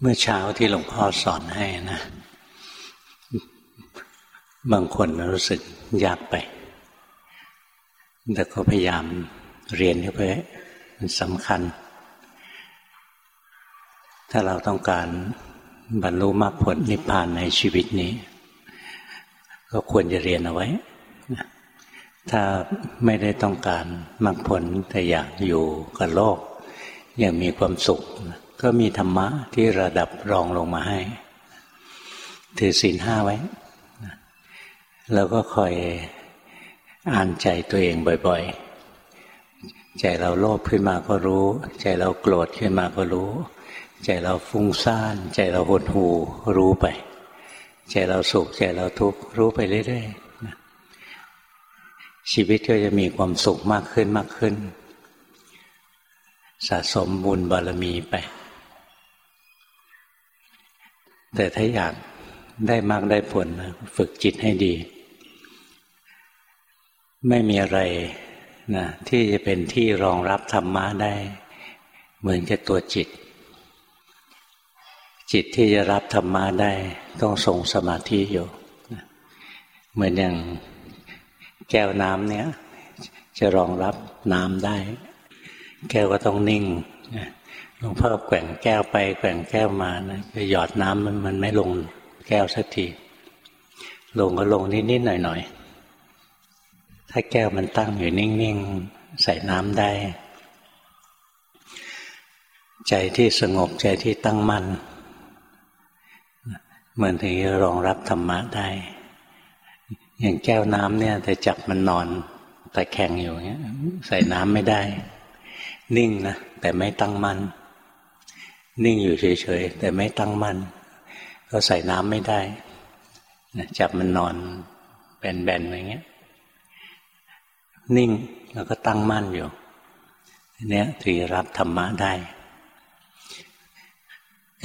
เมื่อเช้าที่หลวงพ่อสอนให้นะ บางคนรู้สึกยากไป แต่ก็พยายามเรียนเข้าไปมันสำคัญ ถ้าเราต้องการบรรลุมรรคผลนิพพานในชีวิตนี้ ก็ควรจะเรียนเอาไว้ ถ้าไม่ได้ต้องการมรรคผลแต่อยากอยู่กับโลก อย่างมีความสุข ก็มีธรรมะที่ระดับรองลงมาให้ ถือศีลห้าไว้ แล้วก็คอยอ่านใจตัวเองบ่อย ๆ ใจเราโลภขึ้นมาก็รู้ ใจเราโกรธขึ้นมาก็รู้ ใจเราฟุ้งซ่าน ใจเราหดหูรู้ไป ใจเราสุขใจเราทุกข์รู้ไปเรื่อยๆชีวิตก็จะมีความสุขมากขึ้นมากขึ้นสะสมบุญบารมีไป แต่ถ้าอยากได้มากได้ผลฝึกจิตให้ดี ไม่มีอะไรนะที่จะเป็นที่รองรับธรรมะได้ เหมือนกับตัวจิต จิตที่จะรับธรรมะได้ ต้องทรงสมาธิอยู่เหมือนอย่างแก้วน้ำเนี้ยจะรองรับน้ำได้ แก้วก็ต้องนิ่ง หลวงพ่อแกว่งแก้วไปแกว่งแก้วมานะจะหยอดน้ำมันมันไม่ลงแก้วสักที ลงก็ลงนิดๆหน่อยๆ ถ้าแก้วมันตั้งอยู่นิ่งๆ ใส่น้ำได้ ใจที่สงบใจที่ตั้งมั่นเหมือนถึงจะรองรับธรรมะได้ อย่างแก้วน้ำเนี่ย แต่จับมันนอนแต่แข็งอยู่เงี้ย ใส่น้ำไม่ได้ นิ่งนะแต่ไม่ตั้งมั่น นิ่งอยู่เฉยๆแต่ไม่ตั้งมั่น ก็ใส่น้ำไม่ได้จับมันนอนแบนๆอย่างเงี้ย นิ่งแล้วก็ตั้งมั่นอยู่เนี้ยถือรับธรรมะได้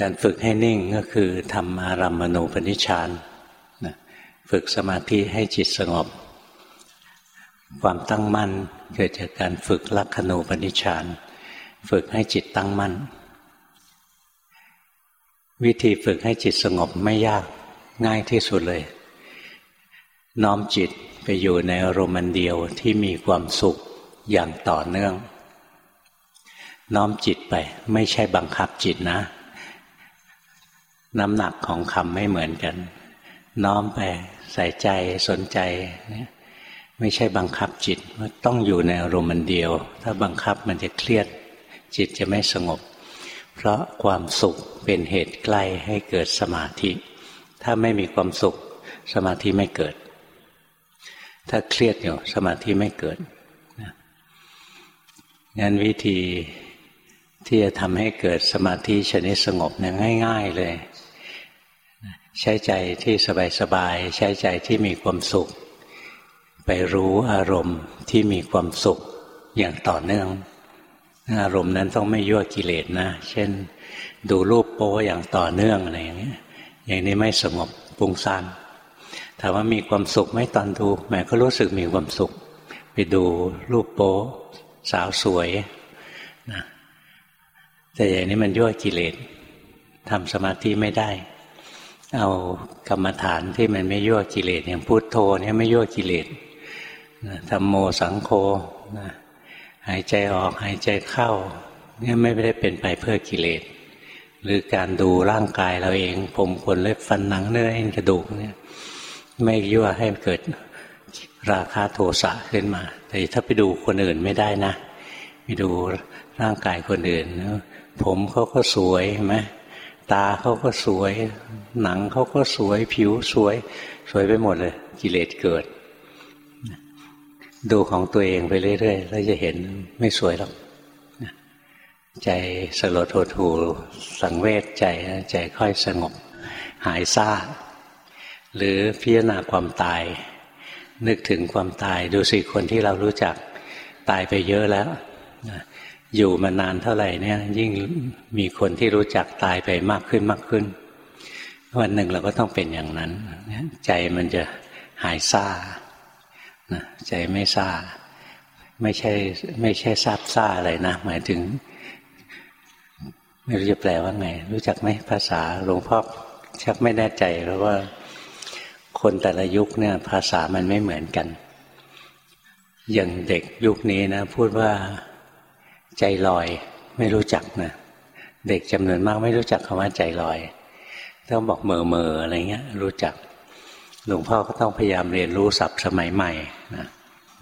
การฝึกให้นิ่งก็คือทำอารัมมณูปนิชฌานฝึกสมาธิให้จิตสงบ ความตั้งมั่นเกิดจากการฝึกลักขณูปนิชฌาน ฝึกให้จิตตั้งมั่น วิธีฝึกให้จิตสงบไม่ยากง่ายที่สุดเลย น้อมจิตไปอยู่ในอารมณ์เดียวที่มีความสุขอย่างต่อเนื่อง น้อมจิตไปไม่ใช่บังคับจิตนะ น้ำหนักของคำไม่เหมือนกัน น้อมไปใส่ใจสนใจ ไม่ใช่บังคับจิตว่าต้องอยู่ในอารมณ์เดียว ถ้าบังคับมันจะเครียด จิตจะไม่สงบ เพราะความสุขเป็นเหตุใกล้ให้เกิดสมาธิ ถ้าไม่มีความสุข สมาธิไม่เกิด ถ้าเครียดอยู่สมาธิไม่เกิดงั้นวิธีที่จะทำให้เกิดสมาธิชนิดสงบเนี่ยง่าย ๆเลย ใช้ใจที่สบายๆใช้ใจที่มีความสุข ไปรู้อารมณ์ที่มีความสุขอย่างต่อเนื่อง อารมณ์นั้นต้องไม่ยั่วกิเลสนะ เช่น ดูรูปโป้อย่างต่อเนื่องอะไรอย่างนี้ย อย่างนี้ไม่สงบปุงซ่านถามว่ามีความสุขไหมตอนดูแหมก็รู้สึกมีความสุข ไปดูรูปโป้สาวสวยนะแต่อย่างนี้มันยั่วกิเลสทำสมาธิไม่ได้ เอากรรมฐานที่มันไม่ยั่วกิเลสอย่างพุทโธเนี่ยไม่ยั่วกิเลสธรรมโมสังโฆนะ หายใจออกหายใจเข้าเนี่ยไม่ได้เป็นไปเพื่อกิเลส หรือการดูร่างกายเราเอง ผมขนเล็บฟันหนังเนื้อเอ็นกระดูกเนี่ยไม่ยั่วให้เกิดราคาโทสะขึ้นมา แต่ถ้าไปดูคนอื่นไม่ได้นะ ไปดูร่างกายคนอื่น ผมเขาก็สวยไหมตาเขาก็สวย หนังเขาก็สวยผิวสวย สวยไปหมดเลย กิเลสเกิด ดูของตัวเองไปเรื่อยๆแล้วจะเห็นไม่สวยหรอกใจสลดโทถูสังเวชใจใจค่อยสงบ หายซ่า หรือพิจารณาความตาย นึกถึงความตายดูสิคนที่เรารู้จักตายไปเยอะแล้ว อยู่มานานเท่าไหร่เนี่ย ยิ่งมีคนที่รู้จักตายไปมากขึ้นมากขึ้น วันหนึ่งเราก็ต้องเป็นอย่างนั้น ใจมันจะหายซ่า นะใจไม่ซาไม่ใช่ไม่ใช่ซาบซ่าอะไรนะหมายถึง ไม่รู้จะแปลว่าไง รู้จักไหมภาษาหลวงพ่อชักไม่แน่ใจเพราะว่า คนแต่ละยุคเนี่ย ภาษามันไม่เหมือนกัน อย่างเด็กยุคนี้นะ พูดว่าใจลอย ไม่รู้จักนะเด็กจำนวนมากไม่รู้จักคำว่าใจลอยต้องบอกเมอเมออะไรเงี้ย รู้จัก หลวงพ่อก็ต้องพยายามเรียนรู้ศัพท์สมัยใหม่นะ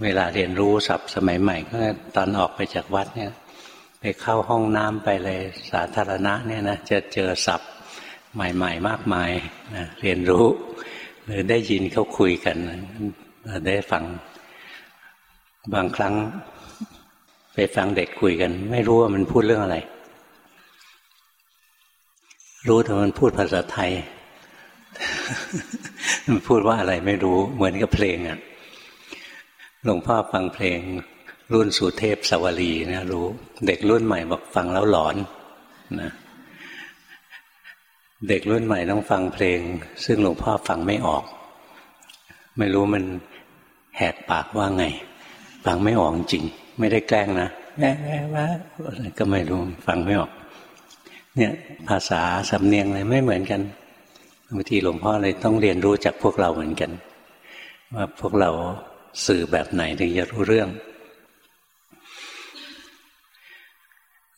เวลาเรียนรู้ศัพท์สมัยใหม่ ก็ตอนออกไปจากวัดเนี่ย ไปเข้าห้องน้ำไปเลยสาธารณะเนี่ยนะจะเจอศัพท์ใหม่ ๆ มากมายนะเรียนรู้ หรือได้ยินเขาคุยกัน ได้ฟังบางครั้ง ไปฟังเด็กคุยกัน ไม่รู้ว่ามันพูดเรื่องอะไร รู้แต่มันพูดภาษาไทย มันพูดว่าอะไรไม่รู้ เหมือนกับเพลงอะ่ะหลวงพ่อฟังเพลง รุ่นสุเทพสวรีนะรู้ เด็กรุ่นใหม่บอกฟังแล้วหลอนนะเด็กรุ่นใหม่ต้องฟังเพลง ซึ่งหลวงพ่อฟังไม่ออก ไม่รู้มันแหกปากว่าไง ฟังไม่ออกจริง ไม่ได้แกล้งนะแว่แว่แว่ก็ไม่รู้ ฟังไม่ออก เนี่ย ภาษาสำเนียงอะไรไม่เหมือนกัน บางทีหลวงพ่อเลยต้องเรียนรู้จากพวกเราเหมือนกัน ว่าพวกเราสื่อแบบไหนถึงจะรู้เรื่อง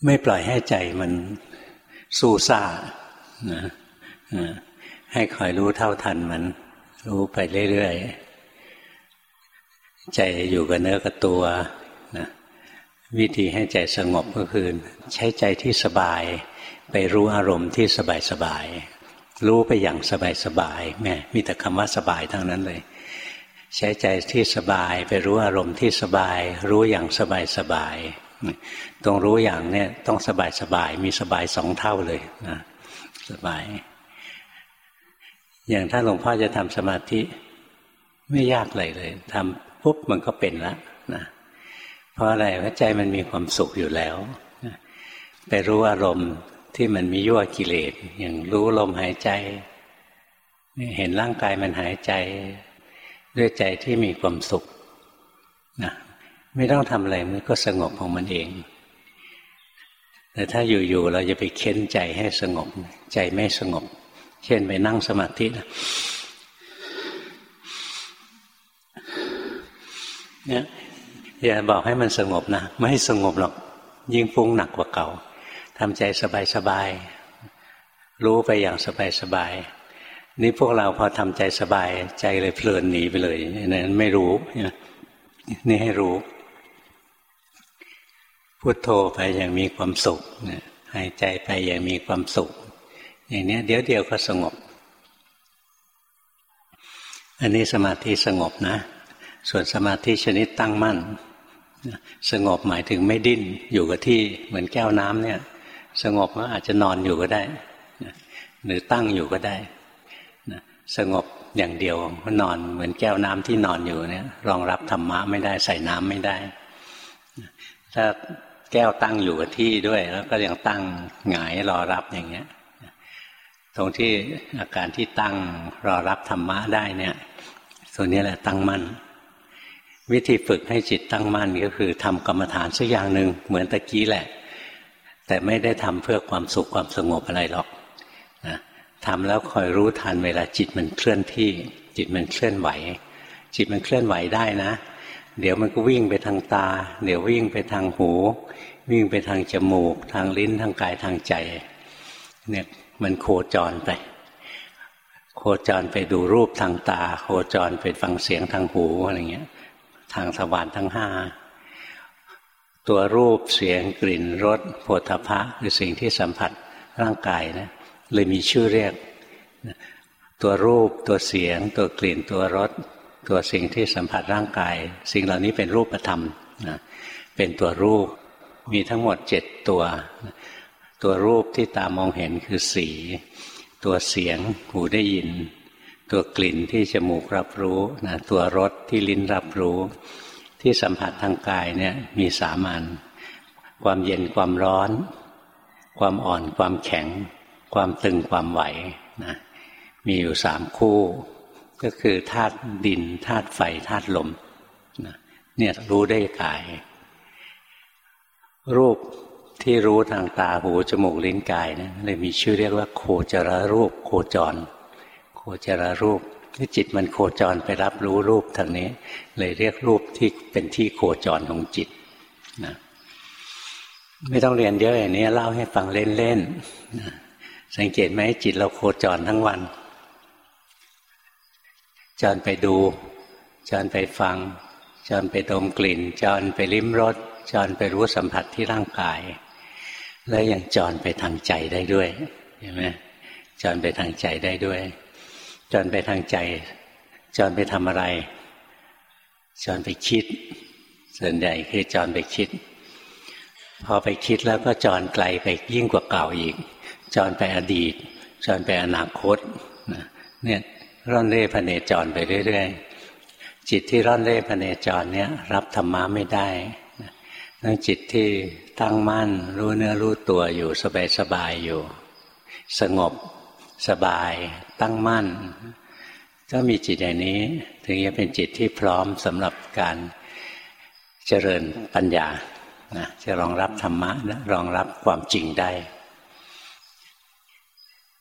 ไม่ปล่อยให้ใจมันสู้ซ่านะให้คอยรู้เท่าทันมัน รู้ไปเรื่อยๆ ใจอยู่กับเนื้อกับตัวนะวิธีให้ใจสงบก็คือ ใช้ใจที่สบาย ไปรู้อารมณ์ที่สบายสบาย รู้ไปอย่างสบายสบายแม่มีแต่คำว่าสบายทั้งนั้นเลย ใช้ใจที่สบายไปรู้อารมณ์ที่สบาย รู้อย่างสบายสบายตรงรู้อย่างเนี่ยต้องสบายสบายมีสบายสองเท่าเลยนะสบาย อย่างถ้าหลวงพ่อจะทำสมาธิ ไม่ยากเลยเลยทำปุ๊บมันก็เป็นล้วนะเพราะอะไรเพราะใจมันมีความสุขอยู่แล้วไปรู้อารมณ์ ที่มันมียั่วกิเลสอย่างรู้ลมหายใจ เห็นร่างกายมันหายใจ ด้วยใจที่มีความสุขนะไม่ต้องทำอะไรมันก็สงบของมันเอง แต่ถ้าอยู่ๆเราจะไปเค้นใจให้สงบ ใจไม่สงบ เช่นไปนั่งสมาธินะเนี่ยอย่าบอกให้มันสงบนะ ไม่สงบหรอก ยิ่งฟุ้งหนักกว่าเก่า ทำใจสบายๆรู้ไปอย่างสบายๆนี่พวกเราพอทำใจสบาย ใจเลยเพลินหนีไปเลยนั้นไม่รู้นี่ให้รู้พุโทโธไปอย่างมีความสุขหายใจไปอย่างมีความสุข อย่างนี้เดี๋ยวเดียวก็สงบ อันนี้สมาธิสงบนะ ส่วนสมาธิชนิดตั้งมั่น สงบหมายถึงไม่ดิ้นอยู่กับที่เหมือนแก้วน้ำเนี่ย สงบก็อาจจะนอนอยู่ก็ได้หรือตั้งอยู่ก็ได้สงบอย่างเดียวก็นอนเหมือนแก้วน้ำที่นอนอยู่เนี่ย รองรับธรรมะไม่ได้ใส่น้ำไม่ได้ ถ้าแก้วตั้งอยู่กับที่ด้วย แล้วก็ยังตั้งหงายรอรับอย่างเงี้ย ตรงที่อาการที่ตั้งรอรับธรรมะได้เนี่ยตัวนี้แหละตั้งมั่นวิธีฝึกให้จิตตั้งมั่นก็คือทำกรรมฐานสักอย่างหนึ่งเหมือนตะกี้แหละ แต่ไม่ได้ทำเพื่อความสุขความสงบอะไรหรอกนะทำแล้วคอยรู้ทันเวลาจิตมันเคลื่อนที่ จิตมันเคลื่อนไหว จิตมันเคลื่อนไหวได้นะ เดี๋ยวมันก็วิ่งไปทางตา เดี๋ยววิ่งไปทางหู วิ่งไปทางจมูก ทางลิ้นทางกายทางใจเนี่ยมันโคจรไป โคจรไปดูรูปทางตา โคจรไปฟังเสียงทางหูอะไรเงี้ย ทางสวรรค์ทั้งห้า ตัวรูปเสียงกลิ่นรสโผฏฐะคือสิ่งที่สัมผัสร่างกายนะเลยมีชื่อเรียก ตัวรูปตัวเสียง ตัวกลิ่นตัวรสตัวสิ่งที่สัมผัสร่างกาย สิ่งเหล่านี้เป็นรูปธรรมนะเป็นตัวรูปมีทั้งหมดเจ็ดตัว ตัวรูปที่ตามองเห็นคือสี ตัวเสียงหูได้ยิน ตัวกลิ่นที่จมูกรับรู้นะตัวรสที่ลิ้นรับรู้ ที่สัมผัสทางกายเนี่ยมีสามัญความเย็นความร้อน ความอ่อนความแข็ง ความตึงความไหวนะมีอยู่สามคู่ ก็คือธาตุดินธาตุไฟธาตุลมเนี่ยรู้ได้กาย รูปที่รู้ทางตาหูจมูกลิ้นกายเนะเลยมีชื่อเรียกว่า โคจรรูป โคจร โคจรรูป ที่จิตมันโคจรไปรับรู้รูปทางนี้ เลยเรียกรูปที่เป็นที่โคจรของจิตนะไม่ต้องเรียนเยอะอย่างนี้เล่าให้ฟังเล่นๆสังเกตไหมจิตเราโคจรทั้งวัน จรไปดู จรไปฟัง จรไปดมกลิ่น จรไปลิ้มรสจรไปรู้สัมผัสที่ร่างกาย แล้วยังจรไปทางใจได้ด้วยเห็นไหมจรไปทางใจได้ด้วย จรไปทางใจ จรไปทำอะไร จรไปคิด ส่วนใหญ่คือจรไปคิด พอไปคิดแล้วก็จรไกลไปยิ่งกว่าเก่าอีก จรไปอดีต จรไปอนาคตเนี่ยร่อนเร่พเนจรไปเรื่อยๆ จิตที่ร่อนเร่พเนจรเนี่ย รับธรรมะไม่ได้นั่งจิตที่ตั้งมั่น รู้เนื้อรู้ตัวอยู่สบายๆอยู่ สงบ สบายตั้งมั่น ก็มีจิตอย่างนี้ ถึงจะเป็นจิตที่พร้อมสำหรับการเจริญปัญญานะจะรองรับธรรมะรองรับความจริงได้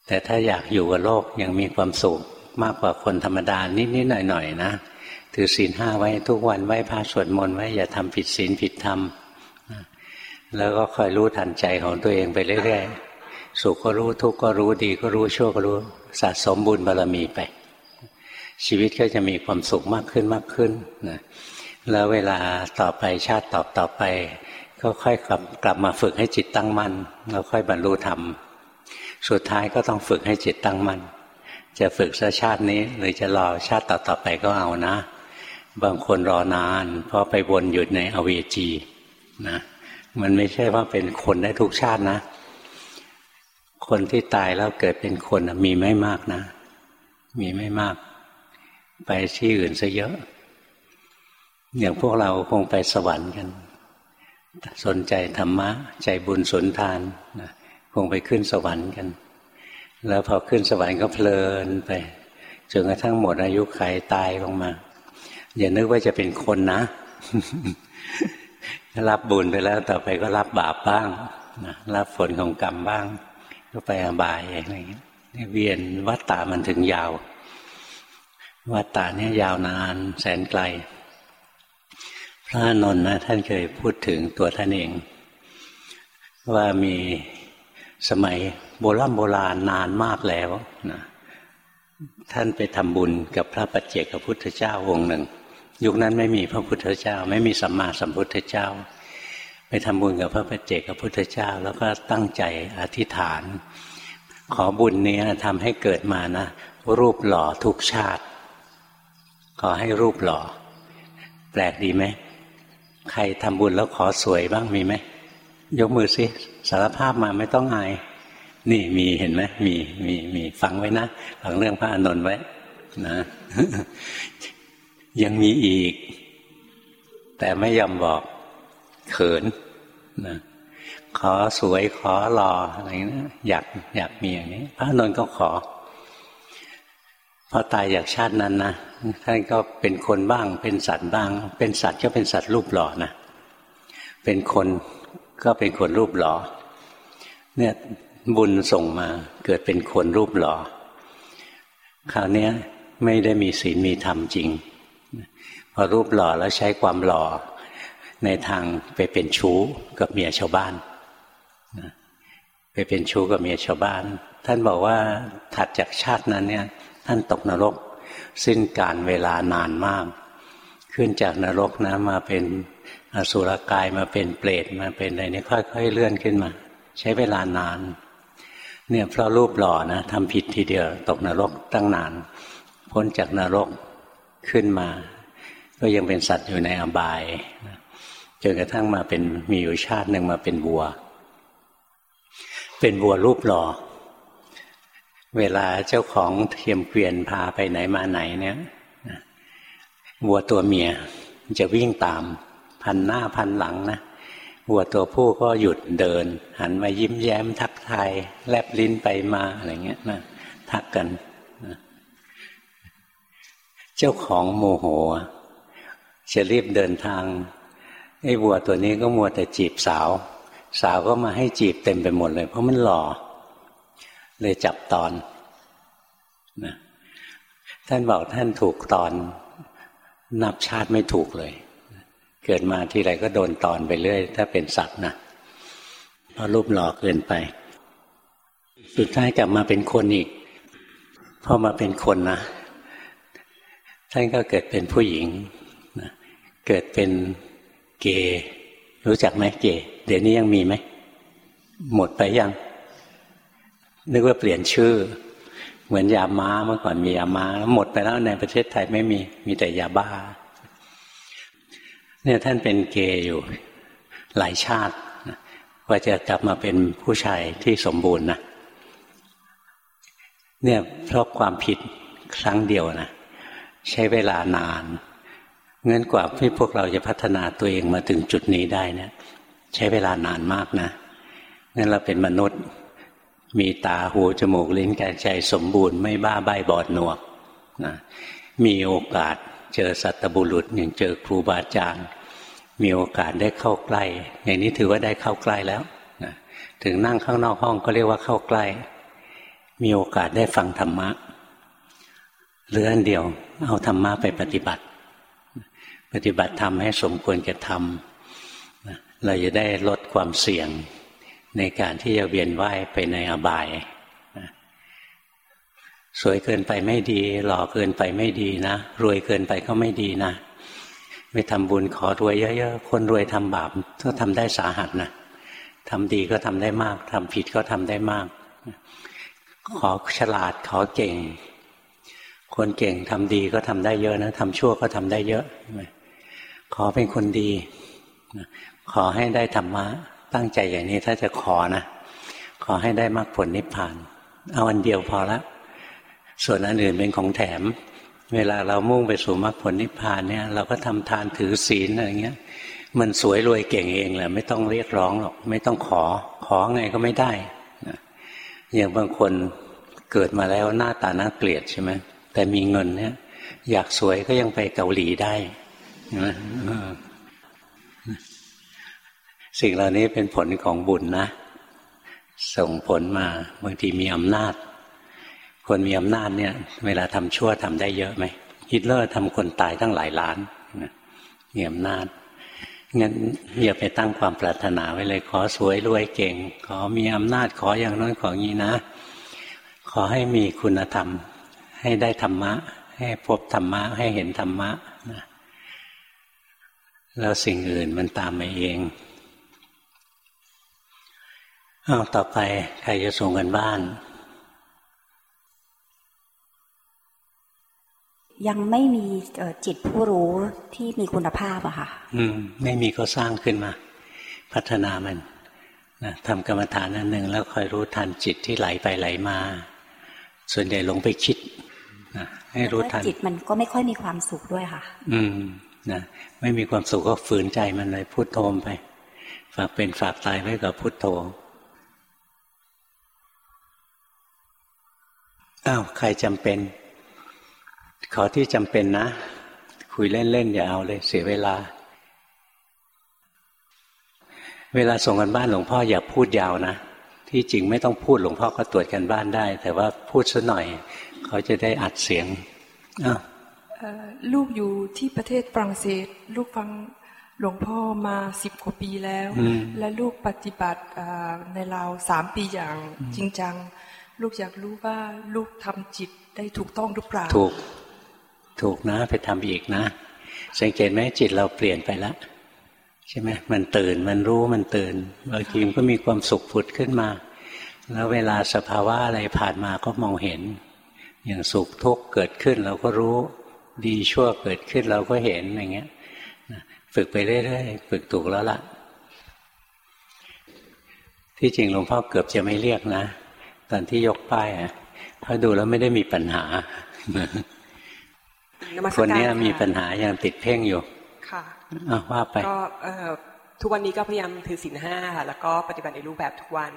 แต่ถ้าอยากอยู่กับโลกยังมีความสุขมากกว่าคนธรรมดานิดๆหน่อยๆนะถือศีลห้าไว้ทุกวันไว้พาสวดมนต์ไว้อย่าทำผิดศีลผิดธรรมแล้วก็คอยรู้ทันใจของตัวเองไปเรื่อยๆ สุขก็รู้ทุกข์ก็รู้ดีก็รู้ชั่วก็รู้สะสมบุญบารรมีไป ชีวิตก็จะมีความสุขมากขึ้นมากขึ้นนะแล้วเวลาต่อไปชาติตอบต่อไป ก็ค่อยกลับกลับมาฝึกให้จิตตั้งมั่นแล้วค่อยบรรลุธรรมสุดท้ายก็ต้องฝึกให้จิตตั้งมั่นจะฝึกซะชาตินี้ หรือจะรอชาติต่อๆไปก็เอานะ บางคนรอนาน เพราะไปวนอยู่ในอเวจีนะมันไม่ใช่ว่าเป็นคนได้ทุกชาตินะ คนที่ตายแล้วเกิดเป็นคนมีไม่มากนะ มีไม่มาก ไปที่อื่นซะเยอะ อย่างพวกเราคงไปสวรรค์กัน สนใจธรรมะ ใจบุญสนทานนะคงไปขึ้นสวรรค์กัน แล้วพอขึ้นสวรรค์ก็เพลินไปจนกระทั่งหมดอายุไขตายลงมา อย่านึกว่าจะเป็นคนนะรับบุญไปแล้วต่อไปก็รับบาปบ้างนะรับผลของกรรมบ้าง ก็ไปอบายอะไรอย่างเงี้ยเวียนวัฏฏามันถึงยาว วัฏฏาเนี่ยยาวนานแสนไกล พระนนท์นะท่านเคยพูดถึงตัวท่านเอง ว่ามีสมัยโบราณโบราณนานมากแล้วนะท่านไปทำบุญกับพระปัจเจกพุทธเจ้าองค์หนึ่ง ยุคนั้นไม่มีพระพุทธเจ้า ไม่มีสัมมาสัมพุทธเจ้า ไปทำบุญกับพระปัจเจกพุทธเจ้า แล้วก็ตั้งใจอธิษฐาน ขอบุญนี้ทำให้เกิดมานะ รูปหล่อทุกชาติ ขอให้รูปหล่อ แปลกดีไหมใครทำบุญแล้วขอสวยบ้างมีไหมยกมือสิสารภาพมาไม่ต้องอายนี่มีเห็นไหมมีมีมีฟังไว้นะฟังเรื่องพระอานนท์ไว้นะยังมีอีก แต่ไม่ยอมบอก เขินนะขอสวยขอหล่ออะไรนะอยากอยากมีอย่างนี้ พระนนท์ก็ขอพอตายจากชาตินั้นนะท่านก็เป็นคนบ้าง เป็นสัตว์บ้าง เป็นสัตว์ก็เป็นสัตว์รูปหล่อนะเป็นคนก็เป็นคนรูปหล่อเนี่ยบุญส่งมาเกิดเป็นคนรูปหล่อคราวนี้ไม่ได้มีศีลมีธรรมจริง พอรูปหล่อแล้วใช้ความหล่อ ในทางไปเป็นชู้กับเมียชาวบ้านไปเป็นชู้กับเมียชาวบ้าน ท่านบอกว่าถัดจากชาตินั้นเนี่ย ท่านตกนรก สิ้นการเวลานานมาก ขึ้นจากนรกนะมาเป็นอสุรกายมาเป็นเปรตมาเป็นอะไรนี่ค่อย ๆ เลื่อนขึ้นมา ใช้เวลานาน เนี่ยเพราะรูปหล่อนะทำผิดทีเดียว ตกนรกตั้งนาน พ้นจากนรกขึ้นมา ก็ยังเป็นสัตว์อยู่ในอบาย จนกระทั่งมาเป็นมีอยู่ชาติหนึ่งมาเป็นวัว เป็นวัวรูปหล่อ เวลาเจ้าของเทียมเกวียนพาไปไหนมาไหนเนี่ยวัวตัวเมียจะวิ่งตาม พันหน้าพันหลังนะวัวตัวผู้ก็หยุดเดิน หันมายิ้มแย้มทักทายแลบลิ้นไปมาอะไรเงี้ยนะทักกันนะเจ้าของโมโห จะรีบเดินทาง ไอ้วัวตัวนี้ก็มัวแต่จีบสาว สาวก็มาให้จีบเต็มไปหมดเลย เพราะมันหล่อ เลยจับตอนนะท่านบอกท่านถูกตอน นับชาติไม่ถูกเลย เกิดมาทีไรก็โดนตอนไปเรื่อย ถ้าเป็นสัตว์นะเพราะรูปหล่อเกินไป สุดท้ายกลับมาเป็นคนอีกพอมาเป็นคนนะท่านก็เกิดเป็นผู้หญิงนะเกิดเป็น เกย์รู้จักไหมเกย์เดี๋ยวนี้ยังมีไหม หมดไปยัง นึกว่าเปลี่ยนชื่อ เหมือนยาม้าเมื่อก่อนมียาม้าหมดไปแล้วในประเทศไทยไม่มีมีแต่ยาบ้า เนี่ยท่านเป็นเกย์อยู่หลายชาติว่าจะกลับมาเป็นผู้ชายที่สมบูรณ์นะเนี่ยเพราะความผิดครั้งเดียวนะใช้เวลานาน งินกว่าที่พวกเราจะพัฒนาตัวเองมาถึงจุดนี้ได้เนะใช้เวลานานมากนะงั้นเราเป็นมนุษย์ มีตาหูจมูกลิ้นกายใจสมบูรณ์ไม่บ้าใบบอดหนวกนะมีโอกาสเจอสัตบุรุษอย่างเจอครูบาอาจารย์มีโอกาสได้เข้าใกล้ อย่างนี้ถือว่าได้เข้าใกล้แล้วนะถึงนั่งข้างนอกห้องก็เรียกว่าเข้าใกล้ มีโอกาสได้ฟังธรรมะเรืออันเดียวเอาธรรมะไปปฏิบัติ ปฏิบัติธรรมให้สมควรจะทำเราจะได้ลดความเสี่ยงในการที่จะเวียนว่ายไปในอบาย สวยเกินไปไม่ดี หล่อเกินไปไม่ดีนะ รวยเกินไปก็ไม่ดีนะไม่ทำบุญขอรวยเยอะๆ คนรวยทำบาปก็ทำได้สาหัสนะทำดีก็ทำได้มากทำผิดก็ทำได้มาก ขอฉลาดขอเก่ง คนเก่งทำดีก็ทำได้เยอะนะทำชั่วก็ทำได้เยอะ ขอเป็นคนดี ขอให้ได้ธรรมะ ตั้งใจอย่างนี้ถ้าจะขอนะ ขอให้ได้มรรคผลนิพพาน เอาอันเดียวพอละ ส่วนอันอื่นเป็นของแถม เวลาเรามุ่งไปสู่มรรคผลนิพพานเนี่ย เราก็ทำทานถือศีลอะไรเงี้ย มันสวยรวยเก่งเองแหละไม่ต้องเรียกร้องหรอก ไม่ต้องขอ ขอไงก็ไม่ได้อย่างบางคนเกิดมาแล้วหน้าตาน่าเกลียดใช่ไหมแต่มีเงินเนี่ย อยากสวยก็ยังไปเกาหลีได้ สิ่งเหล่านี้เป็นผลของบุญนะ ส่งผลมาบางทีมีอำนาจ คนมีอำนาจเนี่ย เวลาทำชั่วทำได้เยอะไหมฮิตเลอร์ทำคนตายตั้งหลายล้านมีอำนาจงั้นอย่าไปตั้งความปรารถนาไว้เลย ขอสวยรวยเก่ง ขอมีอำนาจขออย่างน้อยของี้นะ ขอให้มีคุณธรรม ให้ได้ธรรมะ ให้พบธรรมะ ให้เห็นธรรมะ แล้วสิ่งอื่นมันตามมาเองเอาต่อไปใครจะส่งกันบ้าน ยังไม่มีจิตผู้รู้ที่มีคุณภาพอะค่ะ อืม ไม่มีก็สร้างขึ้นมา พัฒนามันนะทำกรรมฐานอันหนึ่งแล้วคอยรู้ทันจิตที่ไหลไปไหลมา ส่วนใหญ่หลงไปคิดให้รู้ทันจิตมันก็ไม่ค่อยมีความสุขด้วยค่ะ อืม นะไม่มีความสุขก็ฝืนใจมันเลยพุโทโธไป ฝากเป็นฝากตายไว้กับพุโทโธอ้าวใครจำเป็น ขอที่จำเป็นนะ คุยเล่นๆอย่าเอาเลยเสียเวลา เวลาส่งกันบ้านหลวงพ่ออย่าพูดยาวนะที่จริงไม่ต้องพูดหลวงพ่อก็ตรวจกันบ้านได้ แต่ว่าพูดซะหน่อย เขาจะได้อัดเสียงอ้าว ลูกอยู่ที่ประเทศฝรั่งเศส ลูกฟังหลวงพ่อมาสิบกว่าปีแล้ว และลูกปฏิบัติในเราสามปีอย่างจริงจัง ลูกอยากรู้ว่าลูกทำจิตได้ถูกต้องหรือเปล่าถูกถูกนะไปทำอีกนะสังเกตไหมจิตเราเปลี่ยนไปแล้วใช่ไหมมันตื่นมันรู้มันตื่นบางทีมันก็มีความสุขผุดขึ้นมา แล้วเวลาสภาวะอะไรผ่านมาก็มองเห็น อย่างสุขทุกข์เกิดขึ้นเราก็รู้ ดีชั่วเกิดขึ้นเราก็เห็นอย่างเงี้ยฝึกไปเรื่อยๆฝึกถูกแล้วล่ะ ที่จริงหลวงพ่อเกือบจะไม่เรียกนะ ตอนที่ยกป้ายอะเพราะดูแล้วไม่ได้มีปัญหา คนนี้มีปัญหายังติดเพ่งอยู่ ค่ะว่าไปก็ ทุกวันนี้ก็พยายามถือศีลห้าค่ะ แล้วก็ปฏิบัติในรูปแบบทุกวัน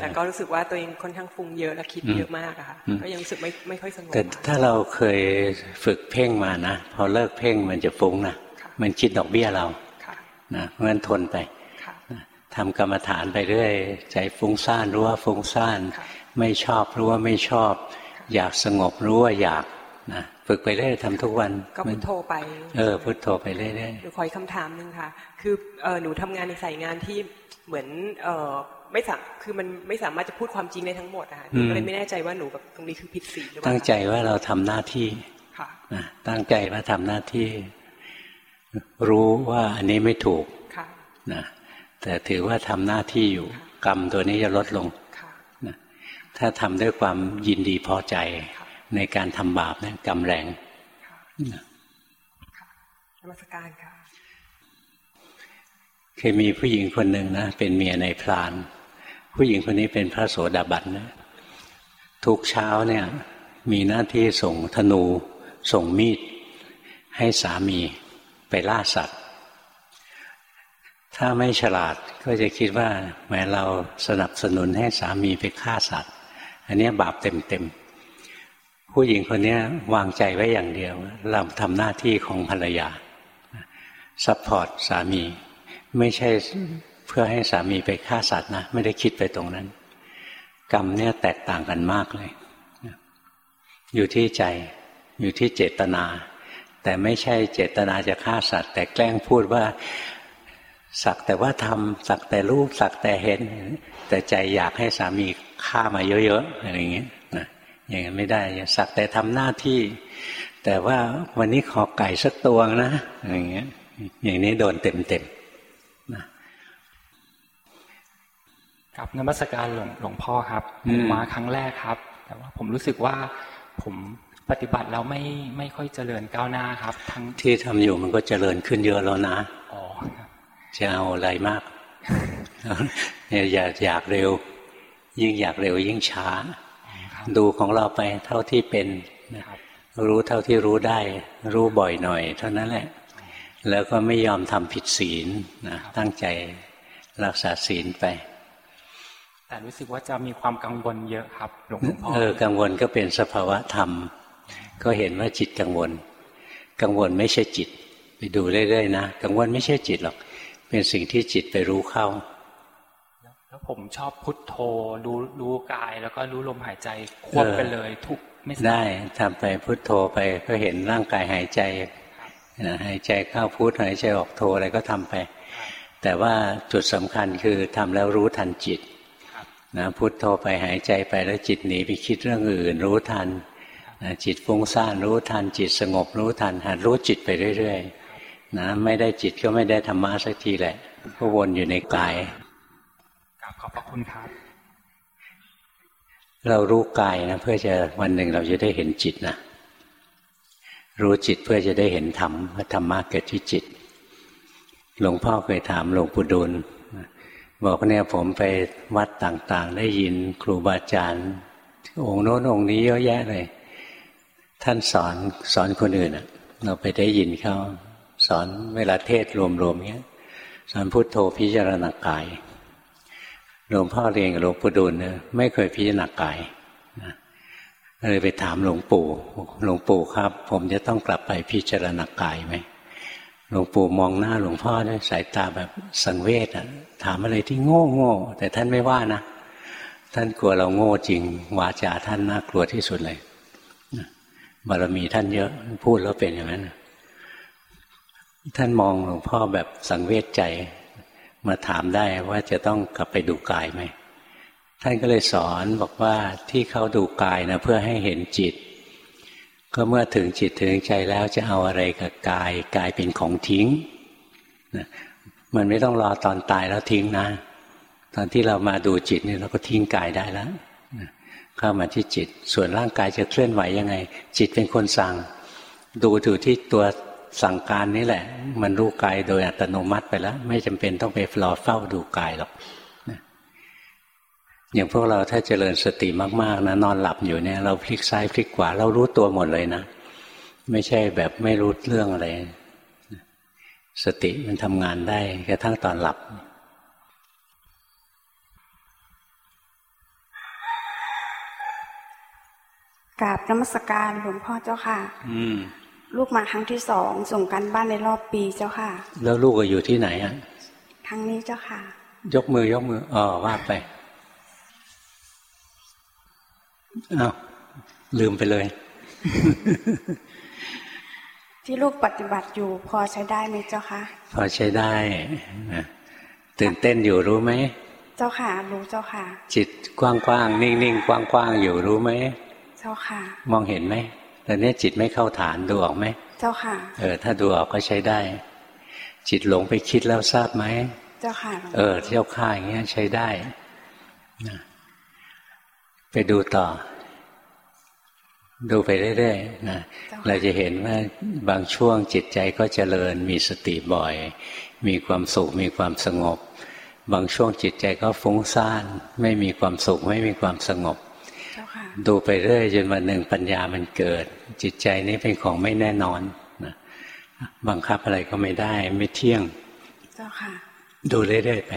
แต่ก็รู้สึกว่าตัวเองค่อนข้างฟุ้งเยอะและคิดเยอะมากอะค่ะ ก็ยังรู้สึกไม่ไม่ค่อยสงบแต่ถ้าเราเคยฝึกเพ่งมานะ พอเลิกเพ่งมันจะฟุ้งนะ มันคิดดอกเบี้ยเรานะเพราะงั้นทนไปทำกรรมฐานไปเรื่อย ใจฟุ้งซ่านรู้ว่าฟุ้งซ่าน ไม่ชอบรู้ว่าไม่ชอบ อยากสงบรู้ว่าอยากนะ ฝึกไปเรื่อยทำทุกวัน ก็พุทโธไป เออพุทโธไปเรื่อยๆหนูขออีกคำถามหนึ่งค่ะ คือเออหนูทำงานในสายงานที่เหมือนเออไม่สัคือมันไม่สามารถจะพูดความจริงได้ทั้งหมดอะหนูก็เลยไม่แน่ใจว่าหนูแบบตรงนี้คือผิดศีลหรือเปล่าตั้งใจว่าเราทำหน้าที่ค่ะตั้งใจว่าทำหน้าที่ รู้ว่าอันนี้ไม่ถูกนะแต่ถือว่าทำหน้าที่อยู่ กรรมตัวนี้จะลดลงนะถ้าทำด้วยความยินดีพอใจ ในการทำบาปนะกรรมแรงนมัสการค่ะเคยมีผู้หญิงคนหนึ่งนะเป็นเมียในพราน ผู้หญิงคนนี้เป็นพระโสดาบันนะทุกเช้าเนี่ย มีหน้าที่ส่งธนูส่งมีด ให้สามีไปล่าสัตว์ ถ้าไม่ฉลาดก็จะคิดว่าแม้เราสนับสนุนให้สามีไปฆ่าสัตว์ อันนี้บาปเต็มๆ ผู้หญิงคนนี้วางใจไว้อย่างเดียวเราทำหน้าที่ของภรรยา support สามี ไม่ใช่เพื่อให้สามีไปฆ่าสัตว์นะ ไม่ได้คิดไปตรงนั้น กรรมเนี่ยแตกต่างกันมากเลย อยู่ที่ใจอยู่ที่เจตนา แต่ไม่ใช่เจตนาจะฆ่าสัตว์ แต่แกล้งพูดว่าสักแต่ว่าทำสักแต่รูปสักแต่เห็น แต่ใจอยากให้สามีฆ่ามาเยอะๆอะไรอย่างเงี้ย อย่างนั้นไม่ได้สักแต่ทำหน้าที่ แต่ว่าวันนี้ขอไก่สักตัวนะอย่างเงี้ย อย่างนี้โดนเต็มๆกับนมัสการหลวงหลวงพ่อครับผมมาครั้งแรกครับ แต่ว่าผมรู้สึกว่าผมปฏิบัติแล้วไม่ไม่ค่อยเจริญก้าวหน้าครับ ทั้งที่ทำอยู่มันก็เจริญขึ้นเยอะแล้วนะอ๋อจะเอาอะไรมากเนี่ยอย่าอยากเร็ว ยิ่งอยากเร็วยิ่งช้า ดูของเราไปเท่าที่เป็นรู้เท่าที่รู้ได้ รู้บ่อยหน่อย เท่านั้นแหละ แล้วก็ไม่ยอมทำผิดศีลนะตั้งใจรักษาศีลไป แต่รู้สึกว่าจะมีความกังวลเยอะครับหลวงพ่อเออกังวลก็เป็นสภาวะธรรม ก็เห็นว่าจิตกังวล กังวลไม่ใช่จิต ไปดูเรื่อยๆนะกังวลไม่ใช่จิตหรอก เป็นสิ่งที่จิตไปรู้เข้า แล้วผมชอบพุทโธรู้รู้กาย แล้วก็รู้ลมหายใจควบไปเลยทุกไม่ได้ทำไปพุทโธไปก็เห็นร่างกายหายใจหายใจเข้าพุทหายใจออกโธอะไรก็ทำไป แต่ว่าจุดสำคัญคือทำแล้วรู้ทันจิตนะพุทโธไปหายใจไปแล้วจิตหนีไปคิดเรื่องอื่น รู้ทันนะจิตฟุ้งซ่านรู้ทันจิตสงบรู้ทันหัดรู้จิตไปเรื่อยๆนะไม่ได้จิตก็ไม่ได้ธรรมะสักทีแหละก็วนอยู่ในกาย ขอบพระคุณครับ เรารู้กายนะเพื่อจะวันหนึ่งเราจะได้เห็นจิตนะรู้จิตเพื่อจะได้เห็นธรรมธรรมะเกิดที่จิต หลวงพ่อเคยถามหลวงปู่ดูลบอกเนี่ยผมไปวัดต่างๆ ได้ยินครูบาอาจารย์องค์โน้นองค์นี้เยอะแยะเลย ท่านสอนสอนคนอื่นเราไปได้ยินเขาสอนเวลาเทศรวมๆเงี้ยสอนพุทโธพิจารณากาย หลวงพ่อเรียนกับหลวงปู่ดูลเนี่ยไม่เคยพิจารณากายนะเลยไปถามหลวงปู่หลวงปู่ครับ ผมจะต้องกลับไปพิจารณากายไหมหลวงปู่มองหน้าหลวงพ่อด้วยสายตาแบบสังเวชอะถามอะไรที่โง่โง่แต่ท่านไม่ว่านะ ท่านกลัวเราโง่จริง วาจาท่านน่ากลัวที่สุดเลยบารมีท่านเยอะพูดแล้วเป็นอย่างนั้น ท่านมองหลวงพ่อแบบสังเวชใจ มาถามได้ว่าจะต้องกลับไปดูกายไหมท่านก็เลยสอนบอกว่าที่เขาดูกายนะเพื่อให้เห็นจิต ก็เมื่อถึงจิตถึงใจแล้วจะเอาอะไรกับกายกายเป็นของทิ้งนะมันไม่ต้องรอตอนตายแล้วทิ้งนะ ตอนที่เรามาดูจิตนี่เราก็ทิ้งกายได้แล้วเข้ามาที่จิต ส่วนร่างกายจะเคลื่อนไหวยังไง จิตเป็นคนสั่ง ดูอยู่ที่ตัว สั่งการนี่แหละ มันรู้กายโดยอัตโนมัติไปแล้ว ไม่จำเป็นต้องไปรอเฝ้าดูกายหรอกอย่างพวกเราถ้าเจริญสติมาก ๆ นะ นอนหลับอยู่เนี่ย เราพลิกซ้ายพลิกขวาเรารู้ตัวหมดเลยนะ ไม่ใช่แบบไม่รู้เรื่องอะไร สติมันทำงานได้กระทั่งตอนหลับกราบนมัสการหลวงพ่อเจ้าค่ะ อืม ลูกมาครั้งที่สองส่งกันบ้านในรอบปีเจ้าค่ะ แล้วลูกก็อยู่ที่ไหนอะครั้งนี้เจ้าค่ะ ยกมือยกมืออ๋อว่าไปอ้าวลืมไปเลย ที่ลูกปฏิบัติอยู่พอใช้ได้ไหมเจ้าคะพอใช้ได้นะตื่นเต้นอยู่รู้ไหมเจ้าค่ะรู้เจ้าค่ะ จิตกว้างๆนิ่งๆกว้างๆอยู่รู้ไหมเจ้าค่ะ มองเห็นไหม ตอนนี้จิตไม่เข้าฐานดูออกไหมเจ้าค่ะ เออ ถ้าดูออกก็ใช้ได้ จิตหลงไปคิดแล้วทราบไหมเจ้าค่ะ เออเที่ยวข้าอย่างเงี้ยใช้ได้นะไปดูต่อ ดูไปเรื่อยๆนะเราจะเห็นว่าบางช่วงจิตใจก็เจริญ มีสติบ่อย มีความสุข มีความสงบ บางช่วงจิตใจก็ฟุ้งซ่าน ไม่มีความสุข ไม่มีความสงบเจ้าค่ะ ดูไปเรื่อยจนวันหนึ่งปัญญามันเกิด จิตใจนี้เป็นของไม่แน่นอนนะบังคับอะไรก็ไม่ได้ไม่เที่ยง เจ้าค่ะ ดูเรื่อยๆไป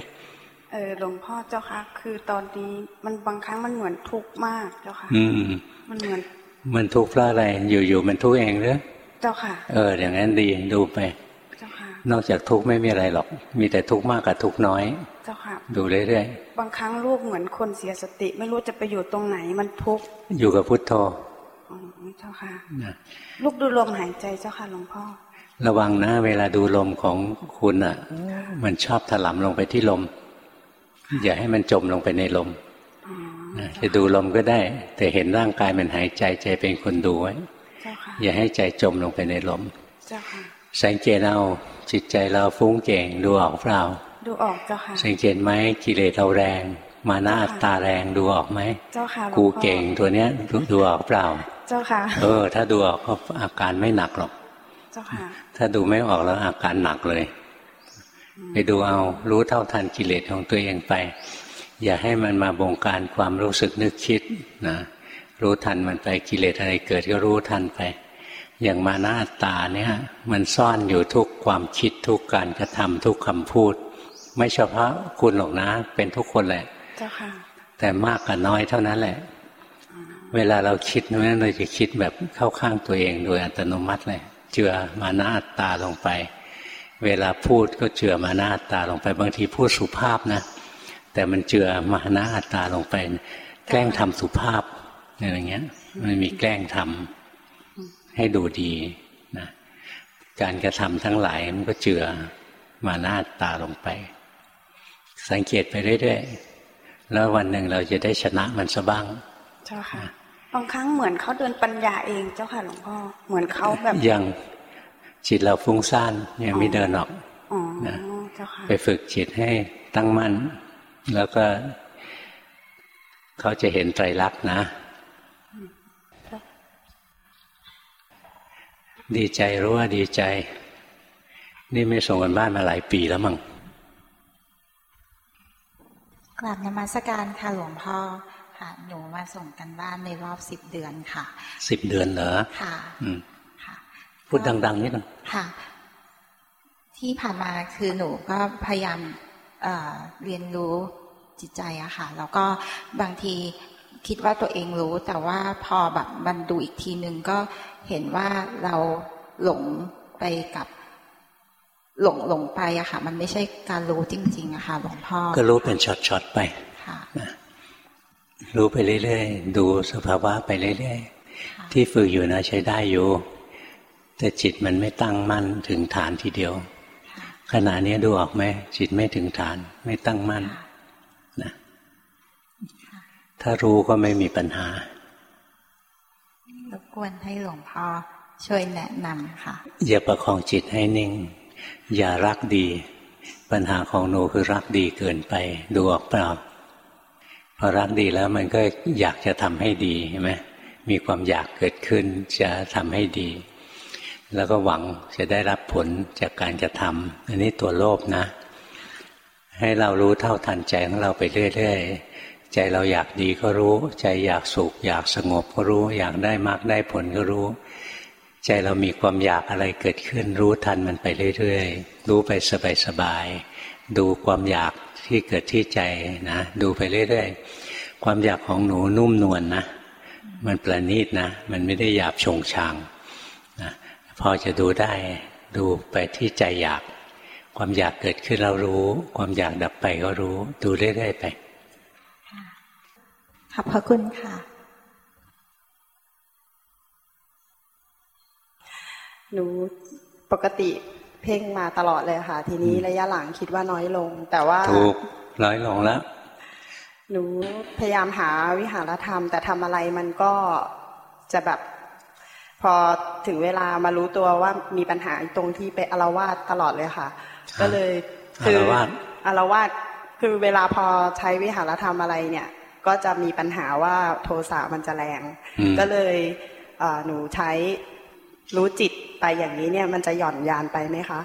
เออหลวงพ่อเจ้าค่ะ คือตอนนี้มันบางครั้งมันเหมือนทุกข์มากเจ้าค่ะ อืม มันเหมือน มันทุกข์เพราะอะไรอยู่ๆมันทุกข์เองหรือเจ้าค่ะ เอออย่างนั้นดีดูไปเจ้าค่ะ นอกจากทุกข์ไม่มีอะไรหรอก มีแต่ทุกข์มากกับทุกข์น้อย เจ้าค่ะ ดูเรื่อย บางครั้งลูกเหมือนคนเสียสติ ไม่รู้จะไปอยู่ตรงไหนมันทุกข์ๆอยู่กับพุทโธอ๋อเจ้าค่ะนะลูกดูลมหายใจเจ้าค่ะหลวงพ่อ ระวังนะ เวลาดูลมของคุณอะ มันชอบถลำลงไปที่ลม อย่าให้มันจมลงไปในลมอ๋อนะจะดูลมก็ได้ แต่เห็นร่างกายมันหายใจใจเป็นคนดูไว้เจ้าค่ะอย่าให้ใจจมลงไปในลมเจ้าค่ะสังเกตเอาจิตใจเราฟุ้งเก่งดูออกเปล่า ดูออกเจ้าค่ะสังเกตไหมกิเลสเราแรง มานะอัตตาแรงดูออกไหมเจ้าค่ะหลวงพ่อกูเก่งตัวเนี้ยดูดูออกเปล่า เจ้าค่ะ เออ ถ้าดูออกก็อาการไม่หนักหรอก เจ้าค่ะ ถ้าดูไม่ออกแล้วอาการหนักเลย ไปดูเอารู้เท่าทันกิเลสของตัวเองไป อย่าให้มันมาบงการความรู้สึกนึกคิดนะรู้ทันมันไปกิเลสอะไรเกิดก็รู้ทันไป อย่างมานะอัตตาเนี่ย มันซ่อนอยู่ทุกความคิดทุกการกระทำทุกคำพูด ไม่เฉพาะคุณหรอกนะ เป็นทุกคนแหละ เจ้าค่ะ แต่มากกับน้อยเท่านั้นแหละ เวลาเราคิดนั้นเราจะคิดแบบเข้าข้างตัวเองโดยอัตโนมัติเลยเจือมานะอัตตาลงไป เวลาพูดก็เจือมานะอัตตาลงไป บางทีพูดสุภาพนะ แต่มันเจือมานะอัตตาลงไป แกล้งทำสุภาพอะไรเงี้ย มันมีแกล้งทำให้ดูดีนะการกระทำทั้งหลายมันก็เจือมานะอัตตาลงไป สังเกตไปเรื่อยๆแล้ววันหนึ่งเราจะได้ชนะมันซะบ้าง เจ้าค่ะบางครั้งเหมือนเขาเดินปัญญาเองเจ้าค่ะหลวงพ่อเหมือนเขาแบบยังจิตเราฟุ้งซ่านยังไม่เดินออกอ๋อนะเจ้าค่ะไปฝึกจิตให้ตั้งมั่น แล้วก็เขาจะเห็นไตรลักษณ์นะ ดีใจรู้ว่าดีใจ นี่ไม่ส่งกันบ้านมาหลายปีแล้วมั้ง กลับนมัสการค่ะหลวงพ่อค่ะหนูมาส่งกันบ้านในรอบสิบเดือนค่ะสิบเดือนเหรอค่ะอืมค่ะ พูดดัง ๆนิดนึงค่ะ ที่ผ่านมาคือหนูก็พยายามเอ่อเรียนรู้จิตใจอะค่ะ แล้วก็บางทีคิดว่าตัวเองรู้ แต่ว่าพอแบบมันดูอีกทีนึงก็เห็นว่าเราหลงไปกับ หลงหลงไปอะค่ะ มันไม่ใช่การรู้จริงๆอะค่ะหลวงพ่อก็รู้เป็นช็อตๆไปค่ะรู้ไปเรื่อยๆ ดูสภาวะไปเรื่อยๆ ที่ฝึกอยู่นะใช้ได้อยู่ แต่จิตมันไม่ตั้งมั่นถึงฐานทีเดียว ขณะนี้ดูออกไหมจิตไม่ถึงฐาน ไม่ตั้งมั่นนะถ้ารู้ก็ไม่มีปัญหารบกวนให้หลวงพ่อช่วยแนะนำค่ะอย่าประคองจิตให้นิ่ง อย่ารักดี ปัญหาของหนูคือรักดีเกินไปดูออกเปล่าพอรักดีแล้วมันก็อยากจะทำให้ดีใช่ไหมมีความอยากเกิดขึ้นจะทำให้ดี แล้วก็หวังจะได้รับผลจากการกระทำอันนี้ตัวโลภนะ ให้เรารู้เท่าทันใจของเราไปเรื่อยๆ ใจเราอยากดีก็รู้ ใจอยากสุขอยากสงบก็รู้ อยากได้มากได้ผลก็รู้ ใจเรามีความอยากอะไรเกิดขึ้น รู้ทันมันไปเรื่อยๆ รู้ไปสบายๆ ดูความอยากที่เกิดที่ใจนะ ดูไปเรื่อยๆ ความอยากของหนูนุ่มนวลนนะ มันประณีตนะ มันไม่ได้หยาบชงชางนะพอจะดูได้ ดูไปที่ใจอยาก ความอยากเกิดขึ้นเรารู้ ความอยากดับไปก็รู้ ดูเรื่อยๆไปขอบพระคุณค่ะ หนูปกติเพ่งมาตลอดเลยค่ะ ทีนี้ระยะหลังคิดว่าน้อยลง แต่ว่าถูกน้อยลงแล้ว หนูพยายามหาวิหารธรรม แต่ทำอะไรมันก็จะแบบ พอถึงเวลามารู้ตัวว่ามีปัญหาตรงที่ไปอารวาสตลอดเลยค่ะ ก็เลยคืออารวาสคือเวลาพอใช้วิหารธรรมอะไรเนี่ย ก็จะมีปัญหาว่าโทสะมันจะแรง ก็เลยหนูใช้ รู้จิตไปอย่างนี้เนี่ยมันจะหย่อนยานไปไหมคะ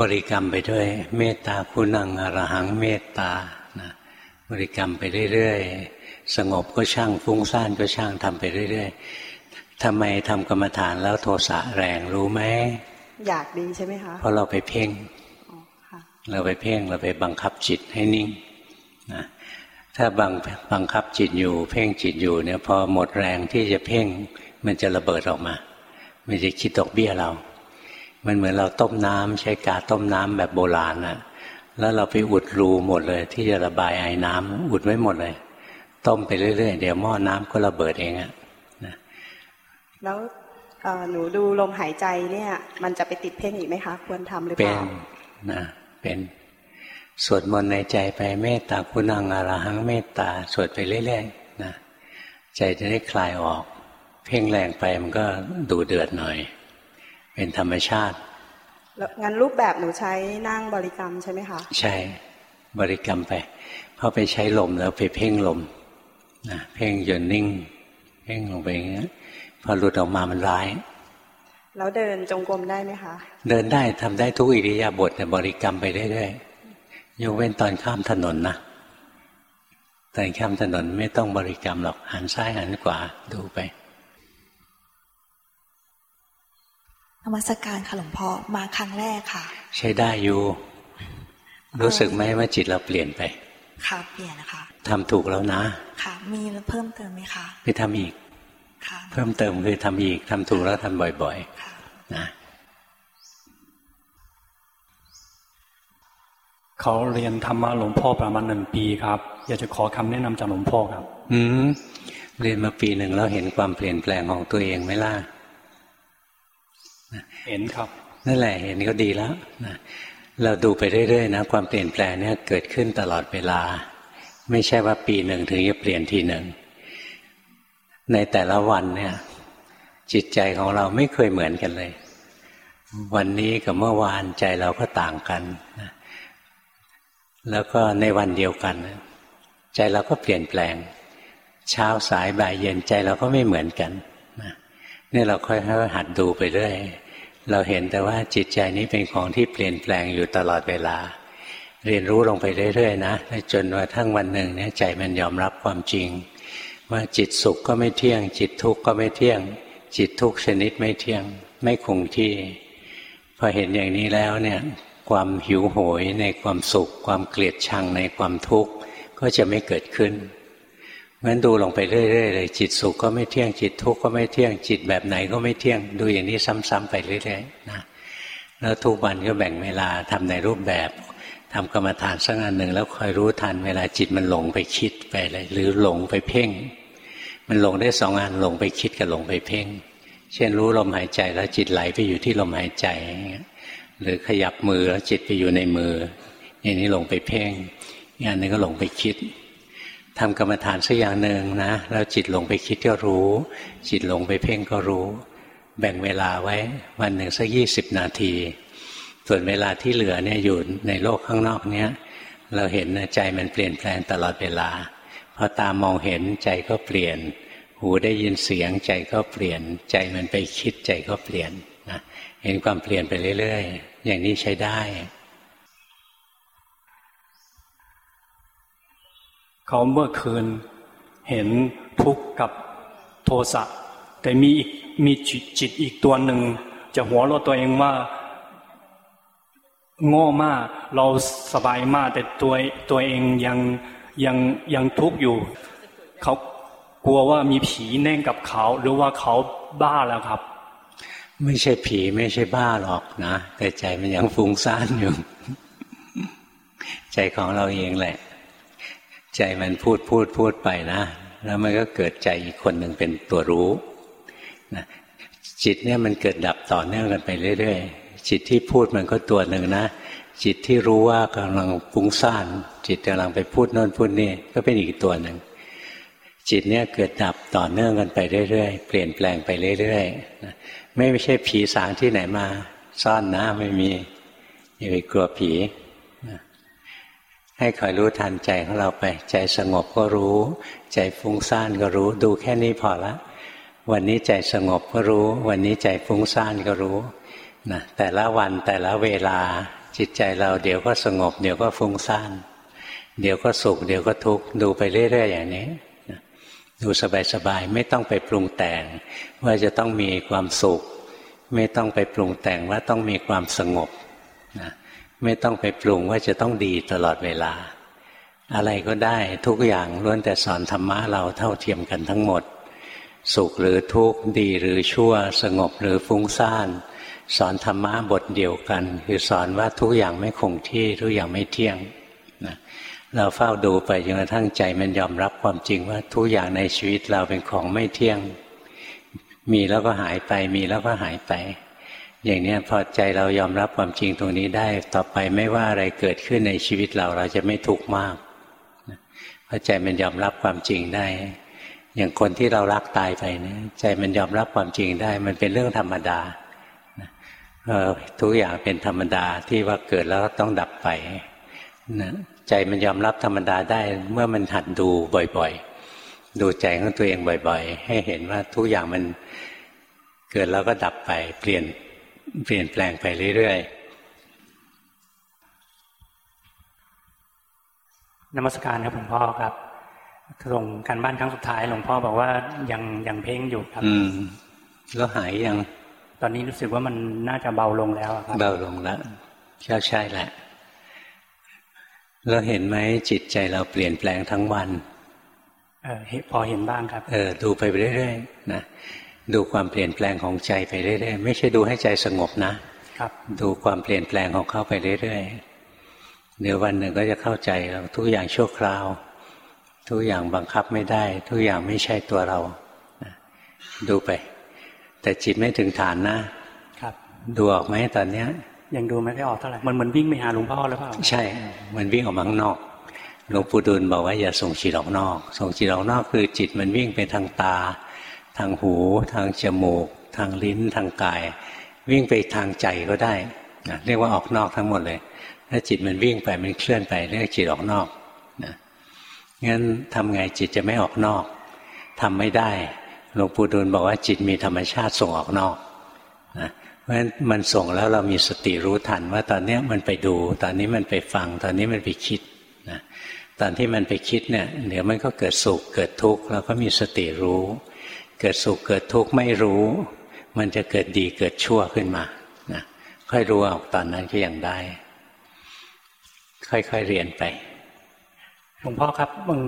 บริกรรมไปด้วย เมตตาคุณังอรหังเมตตานะบริกรรมไปเรื่อยๆสงบก็ช่างฟุ้งซ่านก็ช่างทำไปเรื่อยๆทำไมทำกรรมฐานแล้วโทสะแรงรู้ไหมอยากดีใช่ไหมคะเพราะเราไปเพ่งเราไปเพ่งเราไปบังคับจิตให้นิ่งนะถ้าบังบังคับจิตอยู่ เพ่งจิตอยู่เนี่ยพอหมดแรงที่จะเพ่งมันจะระเบิดออกมา มันจะคิดดอกเบี้ยเรา มันเหมือนเราต้มน้ำใช้กาต้มน้ำแบบโบราณนะแล้วเราไปอุดรูหมดเลย ที่จะระบายไอ้น้ำอุดไว้หมดเลย ต้มไปเรื่อยๆ เดี๋ยวหม้อน้ำก็ระเบิดเองอะนะแล้วหนูดูลมหายใจเนี่ย มันจะไปติดเพ่งอีกไหมคะ ควรทำหรือเปล่าเป็นนะเป็นสวดมนต์ในใจไปเมตตาคุณังอรหังเมตตาสวดไปเรื่อยๆนะใจจะได้คลายออก เพ่งแรงไปมันก็ดูเดือดหน่อย เป็นธรรมชาติแล้วงั้นรูปแบบหนูใช้นั่งบริกรรมใช่ไหมคะ ใช่บริกรรมไปเพราะไปใช้ลมแล้วไปเพ่งลมนะเพ่งจนนิ่ง เพ่งลงไปอย่างเงี้ยพอหลุดออกมามันร้าย แล้วเดินจงกรมได้ไหมคะ เดินได้ทำได้ทุกอิริยาบถแต่บริกรรมไปเรื่อยๆยกเว้นตอนข้ามถนนนะตอนข้ามถนนไม่ต้องบริกรรมหรอกหันซ้ายหันขวาดูไป นมัสการค่ะหลวงพ่อมาครั้งแรกค่ะ ใช้ได้อยู่ รู้สึกไหมว่าจิตเราเปลี่ยนไป ค่ะเปลี่ยนนะคะทำถูกแล้วนะ ค่ะ มีเพิ่มเติมไหมคะไปทำอีก ค่ะ เพิ่มเติมคือทำอีกทำถูกแล้วทำบ่อยๆนะเขาเรียนธรรมะหลวงพ่อประมาณหนึ่งปีครับ อยากจะขอคำแนะนำจากหลวงพ่อครับ อืมเรียนมาปีหนึ่งแล้วเห็นความเปลี่ยนแปลงของตัวเองไหมล่ะ เห็นครับ นั่นแหละเห็นก็ดีแล้วนะเราดูไปเรื่อยๆนะความเปลี่ยนแปลงเนี่ยเกิดขึ้นตลอดเวลา ไม่ใช่ว่าปีหนึ่งถึงจะเปลี่ยนทีหนึ่งในแต่ละวันเนี่ย จิตใจของเราไม่เคยเหมือนกันเลย วันนี้กับเมื่อวานใจเราก็ต่างกันนะแล้วก็ในวันเดียวกัน ใจเราก็เปลี่ยนแปลง เช้าสายบ่ายเย็นใจเราก็ไม่เหมือนกัน นี่เราค่อยๆหัดดูไปเรื่อยเราเห็นแต่ว่าจิตใจนี้เป็นของที่เปลี่ยนแปลงอยู่ตลอดเวลา เรียนรู้ลงไปเรื่อยๆนะจนว่าทั้งวันหนึ่งเนี่ยใจมันยอมรับความจริง ว่าจิตสุขก็ไม่เที่ยง จิตทุกข์ก็ไม่เที่ยง จิตทุกชนิดไม่เที่ยง ไม่คงที่ พอเห็นอย่างนี้แล้วเนี่ยความหิวโหยในความสุข ความเกลียดชังในความทุกข์ก็จะไม่เกิดขึ้น งั้นดูลงไปเรื่อยๆเลยจิตสุขก็ไม่เที่ยงจิตทุกข์ก็ไม่เที่ยงจิตแบบไหนก็ไม่เที่ยง ดูอย่างนี้ซ้ำๆไปเรื่อยๆนะแล้วทุกวันก็แบ่งเวลาทำในรูปแบบทำกรรมฐานสักอันหนึ่งแล้วคอยรู้ทันเวลาจิตมันหลงไปคิดไปเลยหรือหลงไปเพ่ง มันหลงได้สองอันหลงไปคิดกับหลงไปเพ่ง เช่นรู้ลมหายใจแล้วจิตไหลไปอยู่ที่ลมหายใจหรือขยับมือแล้วจิตไปอยู่ในมืออย่างนี้หลงไปเพ่งอย่างนึงก็หลงไปคิด ทำกรรมฐานสักอย่างหนึ่งนะแล้วจิตลงไปคิดก็รู้ จิตลงไปเพ่งก็รู้ แบ่งเวลาไว้วันหนึ่งสักยี่สิบนาที ส่วนเวลาที่เหลือเนี่ยอยู่ในโลกข้างนอกเนี้ยเราเห็นใจมันเปลี่ยนแปลงตลอดเวลาพอตามองเห็นใจก็เปลี่ยน หูได้ยินเสียงใจก็เปลี่ยน ใจมันไปคิดใจก็เปลี่ยนนะเห็นความเปลี่ยนไปเรื่อย ๆ อย่างนี้ใช้ได้ เขาเมื่อคืนเห็นทุกข์กับโทสะแต่มีอีกมีจิตจิตอีกตัวหนึ่ง จะหัวเราตัวเองว่า โง่มากเราสบายมาก แต่ตัวตัวเองยังยังยังทุกข์อยู่ เขากลัวว่ามีผีแน่งกับเขา หรือว่าเขาบ้าแล้วครับ ไม่ใช่ผีไม่ใช่บ้าหรอกนะ แต่ใจมันยังฟุ้งซ่านอยู่ ใจของเราเองแหละ ใจมันพูดพูดพูดไปนะ แล้วมันก็เกิดใจอีกคนหนึ่งเป็นตัวรู้นะจิตเนี่ยมันเกิดดับต่อเนื่องกันไปเรื่อยๆ จิตที่พูดมันก็ตัวหนึ่งนะ จิตที่รู้ว่ากำลังฟุ้งซ่าน จิตกำลังไปพูดโน่นพูดนี่ก็เป็นอีกตัวหนึ่ง จิตเนี่ยเกิดดับต่อเนื่องกันไปเรื่อยๆ เปลี่ยนแปลงไปเรื่อยๆ ไม่ใช่ผีสางที่ไหนมา ซ่อนนะไม่มีอย่าไปกลัวผี ให้คอยรู้ทันใจของเราไป ใจสงบก็รู้ ใจฟุ้งซ่านก็รู้ ดูแค่นี้พอละ วันนี้ใจสงบก็รู้ วันนี้ใจฟุ้งซ่านก็รู้นะแต่ละวันแต่ละเวลาจิตใจเราเดี๋ยวก็สงบ เดี๋ยวก็ฟุ้งซ่านเดี๋ยวก็สุข เดี๋ยวก็ทุกข์ดูไปเรื่อยๆอย่างนี้ดูสบายๆไม่ต้องไปปรุงแต่ง ว่าจะต้องมีความสุข ไม่ต้องไปปรุงแต่งว่าต้องมีความสงบ ไม่ต้องไปปรุงว่าจะต้องดีตลอดเวลา อะไรก็ได้ทุกอย่างล้วนแต่สอนธรรมะเราเท่าเทียมกันทั้งหมด สุขหรือทุกข์ดีหรือชั่ว สงบหรือฟุ้งซ่านสอนธรรมะบทเดียวกัน คือสอนว่าทุกอย่างไม่คงที่ทุกอย่างไม่เที่ยงนะเราเฝ้าดูไปจนกระทั่งใจมันยอมรับความจริงว่าทุกอย่างในชีวิตเราเป็นของไม่เที่ยง มีแล้วก็หายไปมีแล้วก็หายไป อย่างนี้พอใจเรายอมรับความจริงตรงนี้ได้ ต่อไปไม่ว่าอะไรเกิดขึ้นในชีวิตเราเราจะไม่ทุกข์มากพอใจมันยอมรับความจริงได้ อย่างคนที่เรารักตายไปเนี่ยใจมันยอมรับความจริงได้ มันเป็นเรื่องธรรมดาทุกอย่างเป็นธรรมดาที่ว่าเกิดแล้วต้องดับไปนะใจมันยอมรับธรรมดาได้ เมื่อมันหัดดูบ่อยๆ ดูใจของตัวเองบ่อย ๆ ให้เห็นว่าทุกอย่างมันเกิดแล้วก็ดับไปเปลี่ยน เปลี่ยนแปลงไปเรื่อยๆนมัสการครับหลวงพ่อครับส่งการบ้านครั้งสุดท้ายหลวงพ่อบอกว่ายังยังเพ่งอยู่ครับ อืม แล้วหายยัง ตอนนี้รู้สึกว่ามันน่าจะเบาลงแล้วครับ เบาลงแล้วใช่ใช่แหละเราเห็นไหมจิตใจเราเปลี่ยนแปลงทั้งวัน เออพอเห็นบ้างครับ เออ ดูไปเรื่อยๆนะ ดูความเปลี่ยนแปลงของใจไปเรื่อยๆไม่ใช่ดูให้ใจสงบนะครับ ดูความเปลี่ยนแปลงของเขาไปเรื่อยๆเดี๋ยววันหนึ่งก็จะเข้าใจเราทุกอย่างชั่วคราว ทุกอย่างบังคับไม่ได้ ทุกอย่างไม่ใช่ตัวเราดูไป แต่จิตไม่ถึงฐานนะครับ ดูออกไหมตอนเนี้ย ยังดูไม่ได้ออกเท่าไหร่มันเหมือนวิ่งไปหาหลวงพ่อหรือเปล่าใช่ มันวิ่งออกมาข้างนอกหลวงปู่ดูลบอกว่าอย่าส่งจิตออกนอก ส่งจิตออกนอกคือจิตมันวิ่งไปทางตา ทางหู ทางจมูก ทางลิ้นทางกาย วิ่งไปทางใจก็ได้นะเรียกว่าออกนอกทั้งหมดเลย ถ้าจิตมันวิ่งไปมันเคลื่อนไปเรียกจิตออกนอกนะงั้นทำไงจิตจะไม่ออกนอกทำไม่ได้หลวงปู่ดูลบอกว่าจิตมีธรรมชาติส่งออกนอกนะเพราะฉะนั้นมันส่งแล้วเรามีสติรู้ทันว่าตอนนี้มันไปดู ตอนนี้มันไปฟัง ตอนนี้มันไปคิดนะตอนที่มันไปคิดเนี่ยเดี๋ยวมันก็เกิดสุขเกิดทุกข์เราก็มีสติรู้ เกิดสุขเกิดทุกข์ไม่รู้ มันจะเกิดดีเกิดชั่วขึ้นมานะค่อยรู้ออกตอนนั้นก็ยังได้ ค่อยๆเรียนไปหลวงพ่อครับบาง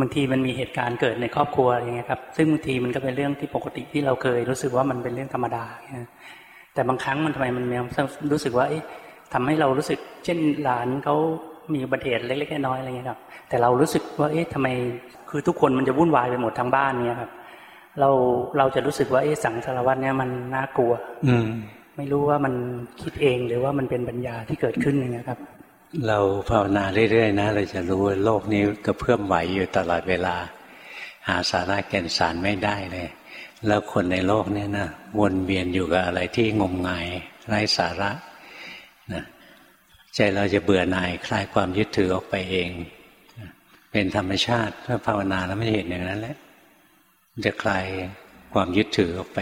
บางทีมันมีเหตุการณ์เกิดในครอบครัวอย่างเงี้ยครับ ซึ่งบางทีมันก็เป็นเรื่องที่ปกติที่เราเคย รู้สึกว่ามันเป็นเรื่องธรรมดาแต่บางครั้งมันทำไมมันมีรู้สึกว่าทำให้เรารู้สึก เช่นหลานเขามีอุบัติเหตุเล็กๆน้อยๆอะไรเงี้ยครับ แต่เรารู้สึกว่าเอ๊ะทำไมคือทุกคนมันจะวุ่นวายไปหมดทั้งบ้านเนี่ยครับ เราเราจะรู้สึกว่าไอ้สังสารวัตเนี่ยมันน่ากลัว อืม ไม่รู้ว่ามันคิดเองหรือว่ามันเป็นปัญญาที่เกิดขึ้นอย่างเงี้ยครับ เราภาวนาเรื่อยๆนะเราจะรู้ว่าโลกนี้กระเพื่อมไหวอยู่ตลอดเวลา หาสาระแก่นสารไม่ได้เลย แล้วคนในโลกนี้นะวนเวียนอยู่กับอะไรที่งมงายไร้สาระนะใจเราจะเบื่อหน่ายคลายความยึดถือออกไปเอง เป็นธรรมชาติถ้าภาวนาแล้วไม่เห็นอย่างนั้นแหละ จะคลายความยึดถือออกไป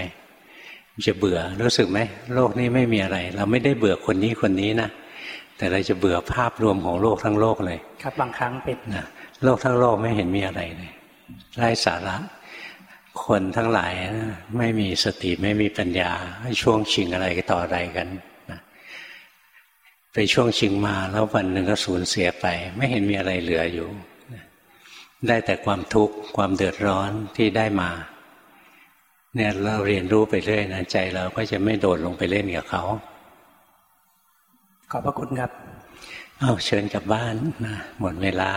จะเบื่อรู้สึกไหมโลกนี้ไม่มีอะไร เราไม่ได้เบื่อคนนี้คนนี้นะแต่เราจะเบื่อภาพรวมของโลกทั้งโลกเลย ครับบางครั้งเป็นนะโลกทั้งโลกไม่เห็นมีอะไรเลยไร้สาระ คนทั้งหลายนะไม่มีสติไม่มีปัญญาช่วงชิงอะไรต่ออะไรกันนะไปช่วงชิงมาแล้ววันหนึ่งก็สูญเสียไป ไม่เห็นมีอะไรเหลืออยู่ ได้แต่ความทุกข์ความเดือดร้อนที่ได้มา เนี่ยเราเรียนรู้ไปเรื่อยนะใจเราก็จะไม่โดดลงไปเล่นกับเขา ขอบพระคุณครับ เอาเชิญกลับบ้านนะหมดเวลา